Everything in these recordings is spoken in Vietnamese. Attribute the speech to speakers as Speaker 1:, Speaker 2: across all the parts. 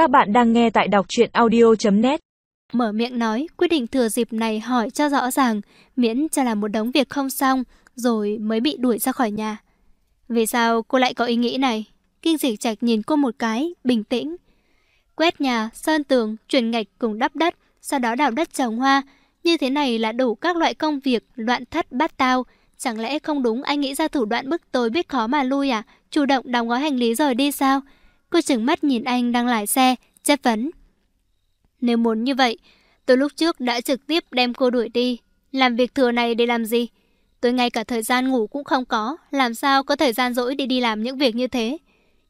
Speaker 1: Các bạn đang nghe tại đọc truyện audio.net
Speaker 2: Mở miệng nói, quyết định thừa dịp này hỏi cho rõ ràng, miễn cho là một đống việc không xong, rồi mới bị đuổi ra khỏi nhà. Vì sao cô lại có ý nghĩ này? Kinh dịch trạch nhìn cô một cái, bình tĩnh. Quét nhà, sơn tường, chuyển ngạch cùng đắp đất, sau đó đào đất trồng hoa. Như thế này là đủ các loại công việc, loạn thất bát tao. Chẳng lẽ không đúng anh nghĩ ra thủ đoạn bức tôi biết khó mà lui à? Chủ động đóng gói hành lý rồi đi sao? Cô chừng mắt nhìn anh đang lái xe, chất vấn. Nếu muốn như vậy, tôi lúc trước đã trực tiếp đem cô đuổi đi. Làm việc thừa này để làm gì? Tôi ngay cả thời gian ngủ cũng không có, làm sao có thời gian rỗi để đi làm những việc như thế?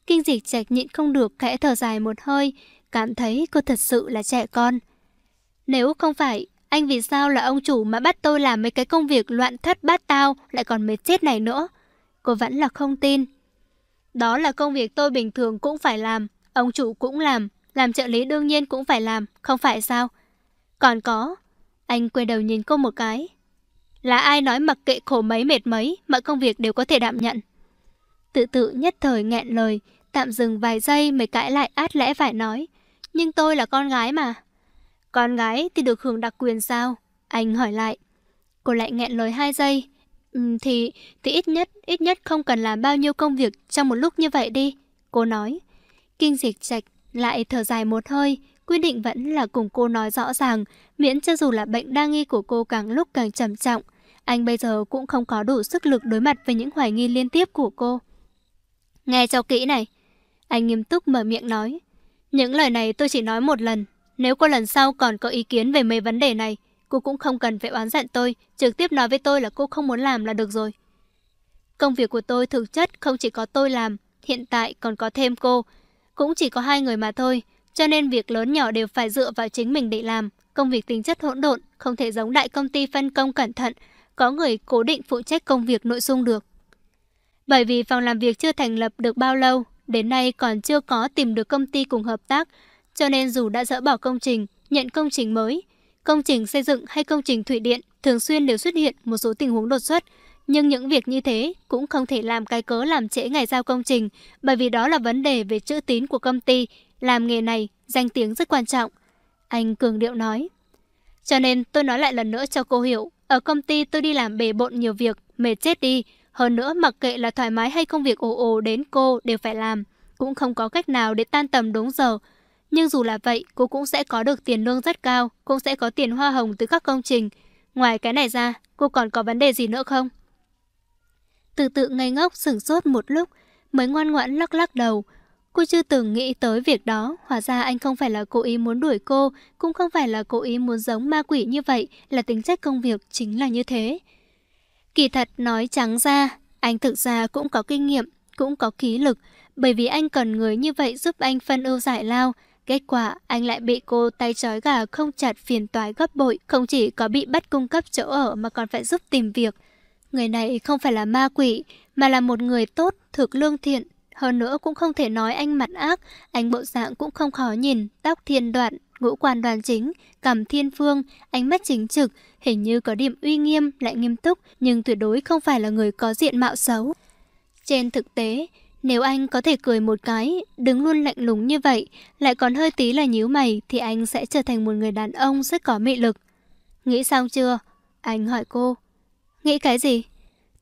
Speaker 2: Kinh dịch trạch nhịn không được khẽ thở dài một hơi, cảm thấy cô thật sự là trẻ con. Nếu không phải, anh vì sao là ông chủ mà bắt tôi làm mấy cái công việc loạn thất bát tao lại còn mệt chết này nữa? Cô vẫn là không tin. Đó là công việc tôi bình thường cũng phải làm, ông chủ cũng làm, làm trợ lý đương nhiên cũng phải làm, không phải sao? Còn có, anh quay đầu nhìn cô một cái. Là ai nói mặc kệ khổ mấy mệt mấy, mọi công việc đều có thể đảm nhận. Tự tự nhất thời nghẹn lời, tạm dừng vài giây mới cãi lại át lẽ phải nói. Nhưng tôi là con gái mà. Con gái thì được hưởng đặc quyền sao? Anh hỏi lại. Cô lại nghẹn lời hai giây. Thì, thì ít nhất, ít nhất không cần làm bao nhiêu công việc trong một lúc như vậy đi. Cô nói. Kinh dịch trạch lại thở dài một hơi, quyết định vẫn là cùng cô nói rõ ràng, miễn cho dù là bệnh đa nghi của cô càng lúc càng trầm trọng, anh bây giờ cũng không có đủ sức lực đối mặt với những hoài nghi liên tiếp của cô. Nghe cho kỹ này. Anh nghiêm túc mở miệng nói. Những lời này tôi chỉ nói một lần. Nếu cô lần sau còn có ý kiến về mấy vấn đề này, cô cũng không cần phải oán giận tôi, trực tiếp nói với tôi là cô không muốn làm là được rồi. Công việc của tôi thực chất không chỉ có tôi làm, hiện tại còn có thêm cô, cũng chỉ có hai người mà thôi, cho nên việc lớn nhỏ đều phải dựa vào chính mình để làm. Công việc tính chất hỗn độn, không thể giống đại công ty phân công cẩn thận, có người cố định phụ trách công việc nội dung được. Bởi vì phòng làm việc chưa thành lập được bao lâu, đến nay còn chưa có tìm được công ty cùng hợp tác, cho nên dù đã dỡ bỏ công trình, nhận công trình mới, công trình xây dựng hay công trình thủy điện thường xuyên đều xuất hiện một số tình huống đột xuất, nhưng những việc như thế cũng không thể làm cái cớ làm trễ ngày giao công trình, bởi vì đó là vấn đề về chữ tín của công ty, làm nghề này, danh tiếng rất quan trọng. Anh cường điệu nói. Cho nên tôi nói lại lần nữa cho cô hiểu, ở công ty tôi đi làm bề bộn nhiều việc, mệt chết đi. Hơn nữa mặc kệ là thoải mái hay công việc ồ ồ đến cô đều phải làm. Cũng không có cách nào để tan tầm đúng giờ. Nhưng dù là vậy, cô cũng sẽ có được tiền lương rất cao, cũng sẽ có tiền hoa hồng từ các công trình. Ngoài cái này ra, cô còn có vấn đề gì nữa không? Từ tự ngây ngốc sửng sốt một lúc, mới ngoan ngoãn lắc lắc đầu. Cô chưa từng nghĩ tới việc đó, hóa ra anh không phải là cố ý muốn đuổi cô, cũng không phải là cố ý muốn giống ma quỷ như vậy, là tính chất công việc chính là như thế. Kỳ thật nói trắng ra, anh thực ra cũng có kinh nghiệm, cũng có khí lực, bởi vì anh cần người như vậy giúp anh phân ưu giải lao. Kết quả, anh lại bị cô tay trói gà không chặt phiền toái gấp bội, không chỉ có bị bắt cung cấp chỗ ở mà còn phải giúp tìm việc. Người này không phải là ma quỷ, mà là một người tốt, thực lương thiện. Hơn nữa cũng không thể nói anh mặt ác, anh bộ dạng cũng không khó nhìn, tóc thiên đoạn, ngũ quan đoàn chính, cằm thiên phương, ánh mắt chính trực, hình như có điểm uy nghiêm, lại nghiêm túc, nhưng tuyệt đối không phải là người có diện mạo xấu. Trên thực tế, nếu anh có thể cười một cái, đứng luôn lạnh lùng như vậy, lại còn hơi tí là nhíu mày, thì anh sẽ trở thành một người đàn ông rất có mị lực. Nghĩ xong chưa? Anh hỏi cô. Nghĩ cái gì?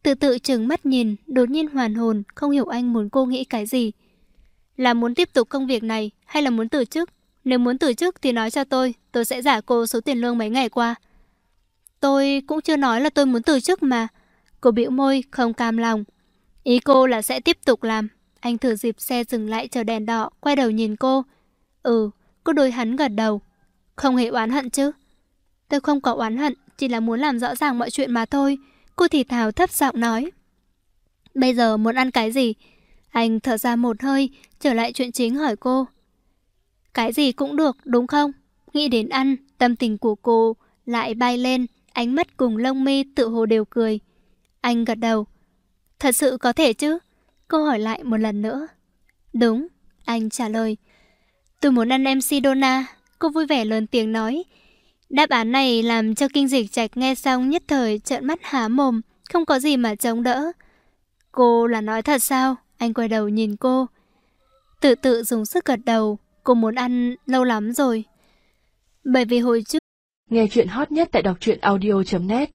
Speaker 2: Tự tự chừng mắt nhìn, đột nhiên hoàn hồn, không hiểu anh muốn cô nghĩ cái gì. Là muốn tiếp tục công việc này, hay là muốn từ chức? Nếu muốn từ chức thì nói cho tôi, tôi sẽ giả cô số tiền lương mấy ngày qua. Tôi cũng chưa nói là tôi muốn từ chức mà. Cô bĩu môi, không cam lòng. Ý cô là sẽ tiếp tục làm. Anh thử dịp xe dừng lại chờ đèn đỏ, quay đầu nhìn cô. Ừ, cô đôi hắn gật đầu. Không hề oán hận chứ? Tôi không có oán hận, chỉ là muốn làm rõ ràng mọi chuyện mà thôi. Cô thì thào thấp giọng nói. Bây giờ muốn ăn cái gì? Anh thở ra một hơi, trở lại chuyện chính hỏi cô. Cái gì cũng được, đúng không? Nghĩ đến ăn, tâm tình của cô lại bay lên, ánh mắt cùng lông mi tự hồ đều cười. Anh gật đầu. Thật sự có thể chứ? Cô hỏi lại một lần nữa. Đúng, anh trả lời. Tôi muốn ăn MC Donna. Cô vui vẻ lớn tiếng nói. Đáp án này làm cho kinh dịch trạch nghe xong nhất thời trợn mắt há mồm, không có gì mà chống đỡ. Cô là nói thật sao? Anh quay đầu nhìn cô. Tự tự dùng sức gật đầu, cô muốn ăn lâu lắm rồi. Bởi vì hồi trước
Speaker 1: Nghe chuyện hot nhất tại đọc truyện audio.net